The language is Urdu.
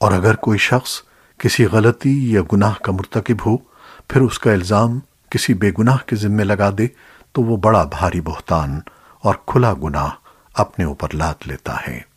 اور اگر کوئی شخص کسی غلطی یا گناہ کا مرتکب ہو، پھر اس کا الزام کسی بے گناہ کے ذمہ لگا دے تو وہ بڑا بھاری بہتان اور کھلا گناہ اپنے اوپر لاد لیتا ہے۔